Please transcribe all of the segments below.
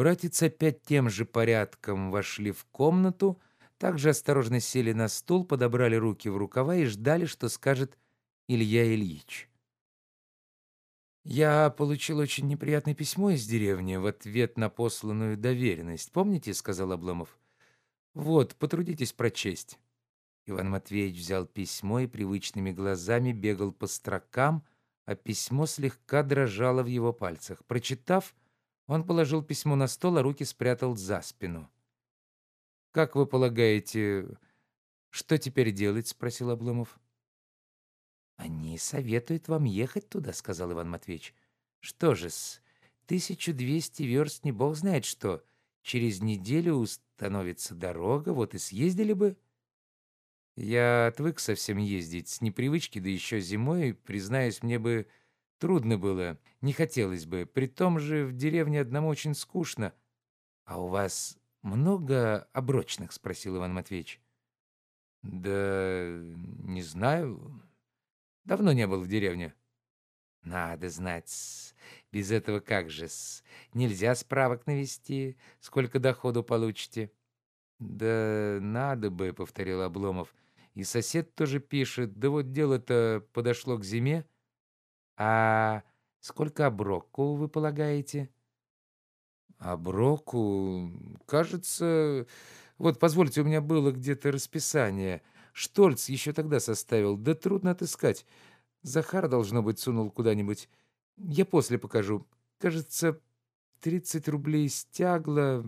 Братец опять тем же порядком вошли в комнату, также осторожно сели на стул, подобрали руки в рукава и ждали, что скажет Илья Ильич. «Я получил очень неприятное письмо из деревни в ответ на посланную доверенность. Помните?» — сказал Обломов. «Вот, потрудитесь прочесть». Иван Матвеевич взял письмо и привычными глазами бегал по строкам, а письмо слегка дрожало в его пальцах. Прочитав, он положил письмо на стол, а руки спрятал за спину. «Как вы полагаете, что теперь делать?» — спросил Обломов. «Они советуют вам ехать туда», — сказал Иван Матвеевич. «Что же с 1200 верст не бог знает что. Через неделю установится дорога, вот и съездили бы». Я отвык совсем ездить, с непривычки, да еще зимой, признаюсь, мне бы Трудно было, не хотелось бы. При том же в деревне одному очень скучно. А у вас много оброчных? спросил Иван Матвеевич. Да не знаю. Давно не был в деревне. Надо знать. Без этого как же -с? Нельзя справок навести, сколько доходу получите. Да надо бы, повторил Обломов. И сосед тоже пишет. Да вот дело-то подошло к зиме. А сколько оброку вы полагаете? Оброку, кажется, вот позвольте, у меня было где-то расписание. Штольц еще тогда составил, да трудно отыскать. Захар, должно быть, сунул куда-нибудь. Я после покажу. Кажется, тридцать рублей стягла.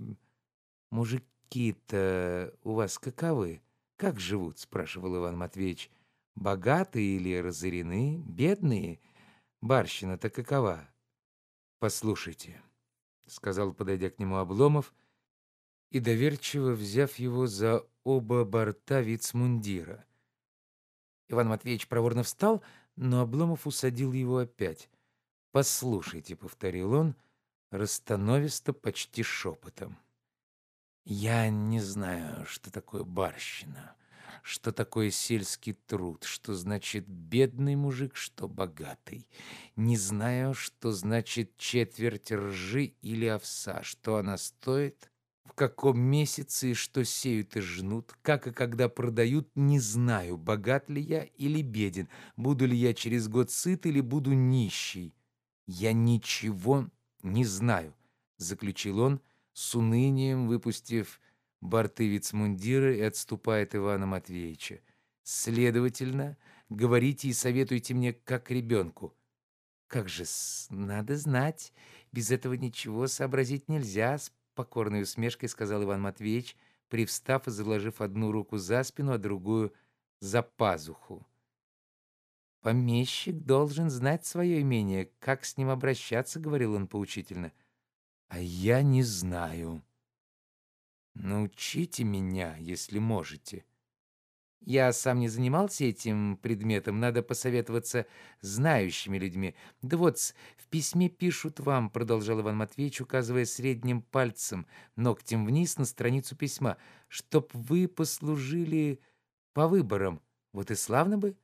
Мужики-то у вас каковы? Как живут? спрашивал Иван Матвеевич. Богатые или разорены? Бедные? — Барщина-то какова? Послушайте, сказал, подойдя к нему Обломов и доверчиво взяв его за оба борта вицмундира. Иван Матвеевич проворно встал, но Обломов усадил его опять. «Послушайте», — повторил он, расстановисто, почти шепотом. «Я не знаю, что такое барщина что такое сельский труд, что значит бедный мужик, что богатый. Не знаю, что значит четверть ржи или овса, что она стоит, в каком месяце и что сеют и жнут, как и когда продают, не знаю, богат ли я или беден, буду ли я через год сыт или буду нищий. Я ничего не знаю, заключил он с унынием, выпустив борты вицмундира и отступает Ивана Матвеевича. Следовательно, говорите и советуйте мне как ребенку. Как же, надо знать, без этого ничего сообразить нельзя, с покорной усмешкой сказал Иван Матвеевич, привстав и заложив одну руку за спину, а другую за пазуху. «Помещик должен знать свое имение, как с ним обращаться», — говорил он поучительно. «А я не знаю», Научите меня, если можете. Я сам не занимался этим предметом, надо посоветоваться с знающими людьми. Да вот, в письме пишут вам, продолжал Иван Матвеевич, указывая средним пальцем, ногтем вниз на страницу письма, чтоб вы послужили по выборам. Вот и славно бы.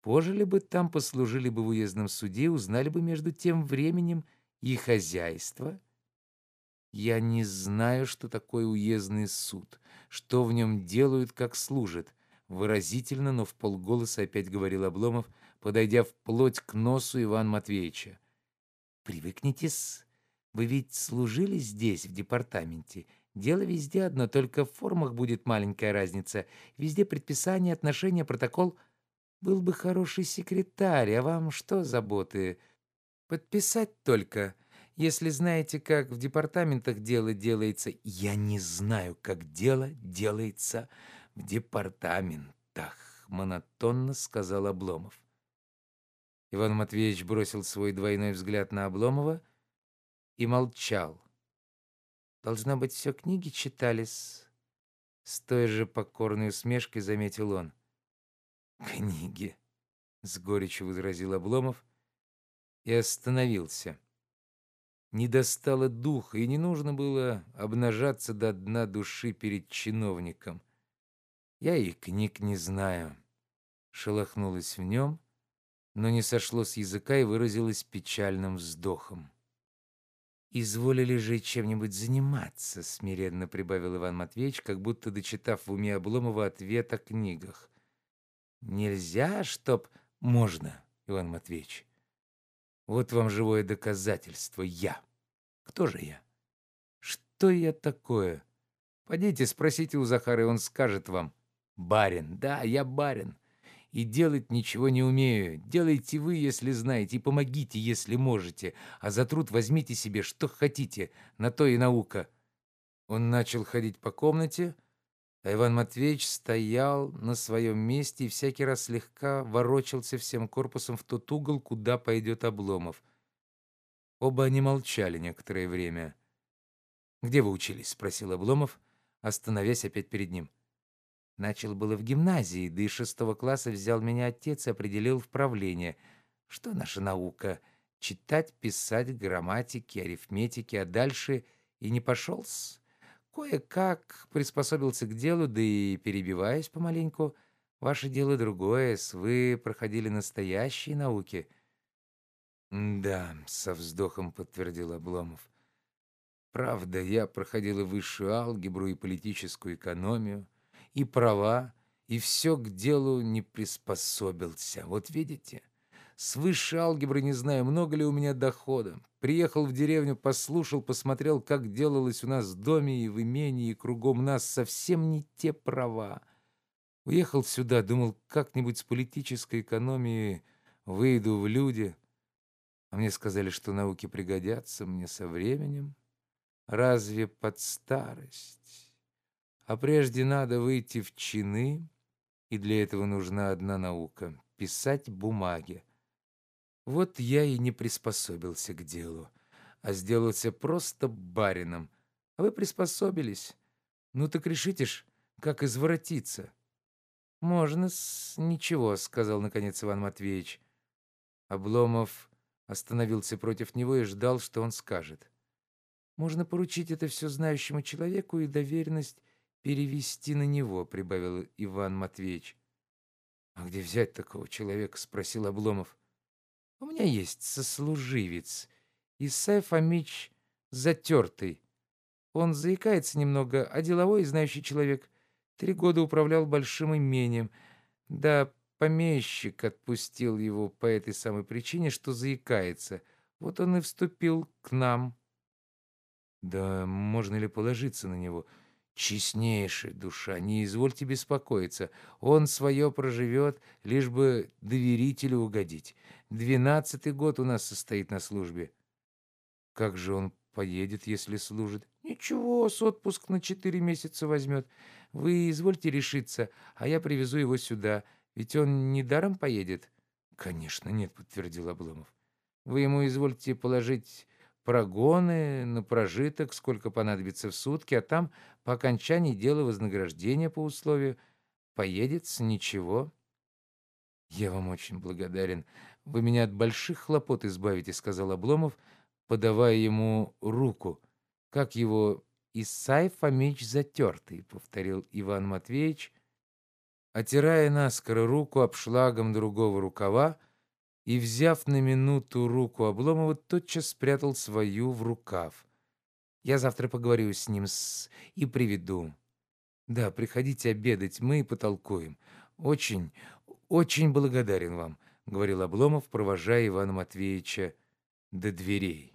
Пожили бы там, послужили бы в уездном суде, узнали бы между тем временем и хозяйство, я не знаю, что такое уездный суд, что в нем делают, как служат. Выразительно, но в полголоса опять говорил Обломов, подойдя вплоть к носу Ивана Матвеевича. «Привыкнитесь, вы ведь служили здесь, в департаменте. Дело везде одно, только в формах будет маленькая разница. Везде предписание, отношения, протокол. Был бы хороший секретарь, а вам что заботы? Подписать только». Если знаете, как в департаментах дело делается, я не знаю, как дело делается в департаментах, монотонно сказал Обломов. Иван Матвеевич бросил свой двойной взгляд на Обломова и молчал. Должно быть, все книги читались. С той же покорной усмешкой заметил он. «Книги», — с горечью возразил Обломов и остановился не достало духа, и не нужно было обнажаться до дна души перед чиновником. Я и книг не знаю. шелохнулось в нем, но не сошло с языка и выразилось печальным вздохом. «Изволили же чем-нибудь заниматься», — смиренно прибавил Иван Матвеевич, как будто дочитав в уме Обломова ответ о книгах. «Нельзя, чтоб...» «Можно, Иван Матвеевич. Вот вам живое доказательство. Я. Кто же я? Что я такое? Пойдите, спросите у Захара, и он скажет вам. Барин. Да, я барин и делать ничего не умею. Делайте вы, если знаете, и помогите, если можете, а за труд возьмите себе, что хотите, на то и наука». Он начал ходить по комнате, а Иван Матвеевич стоял на своем месте и всякий раз слегка ворочался всем корпусом в тот угол, куда пойдет Обломов. Оба они молчали некоторое время. «Где вы учились?» — спросил Обломов, остановясь опять перед ним. Начал было в гимназии, да и шестого класса взял меня отец и определил в правление. Что наша наука? Читать, писать, грамматики, арифметики, а дальше и не пошел-с. Кое-как приспособился к делу, да и перебиваюсь помаленьку. Ваше дело другое, с вы проходили настоящие науки. «Да», — со вздохом подтвердил Обломов. «Правда, я проходил и высшую алгебру, и политическую экономию» и права, и все к делу не приспособился. Вот видите, с высшей алгебры не знаю, много ли у меня дохода. Приехал в деревню, послушал, посмотрел, как делалось у нас в доме и в имении, и кругом нас совсем не те права. Уехал сюда, думал, как-нибудь с политической экономией выйду в люди. А мне сказали, что науки пригодятся мне со временем. Разве под старость? А прежде надо выйти в чины, и для этого нужна одна наука — писать бумаги. Вот я и не приспособился к делу, а сделался просто барином. А вы приспособились. Ну так решите ж, как изворотиться. «Можно с ничего», — сказал наконец Иван Матвеевич. Обломов остановился против него и ждал, что он скажет. «Можно поручить это все знающему человеку, и доверенность перевести на него», — прибавил Иван Матвеевич. «А где взять такого человека?» — спросил Обломов. «У меня есть сослуживец, Исай Фомич Затертый. Он заикается немного, а деловой и знающий человек. Три года управлял большим имением. Да, помещик отпустил его по этой самой причине, что заикается. Вот он и вступил к нам». «Да можно ли положиться на него?» Честнейшая душа, не извольте беспокоиться. Он свое проживет, лишь бы доверителю угодить. Двенадцатый год у нас состоит на службе. Как же он поедет, если служит? Ничего, с отпуск на четыре месяца возьмет. Вы извольте решиться, а я привезу его сюда. Ведь он недаром поедет? Конечно, нет, подтвердил Обломов. Вы ему извольте положить прогоны на прожиток, сколько понадобится в сутки, а там по окончании дела вознаграждение по условию поедет с ничего. «Я вам очень благодарен. Вы меня от больших хлопот избавите», — сказал Обломов, подавая ему руку. «Как его Исай Фомич затертый», — повторил Иван Матвеевич, отирая наскоро руку обшлагом другого рукава, и, взяв на минуту руку Обломова, тотчас спрятал свою в рукав. «Я завтра поговорю с ним с... и приведу. Да, приходите обедать, мы и потолкуем. Очень, очень благодарен вам», — говорил Обломов, провожая Ивана Матвеевича до дверей.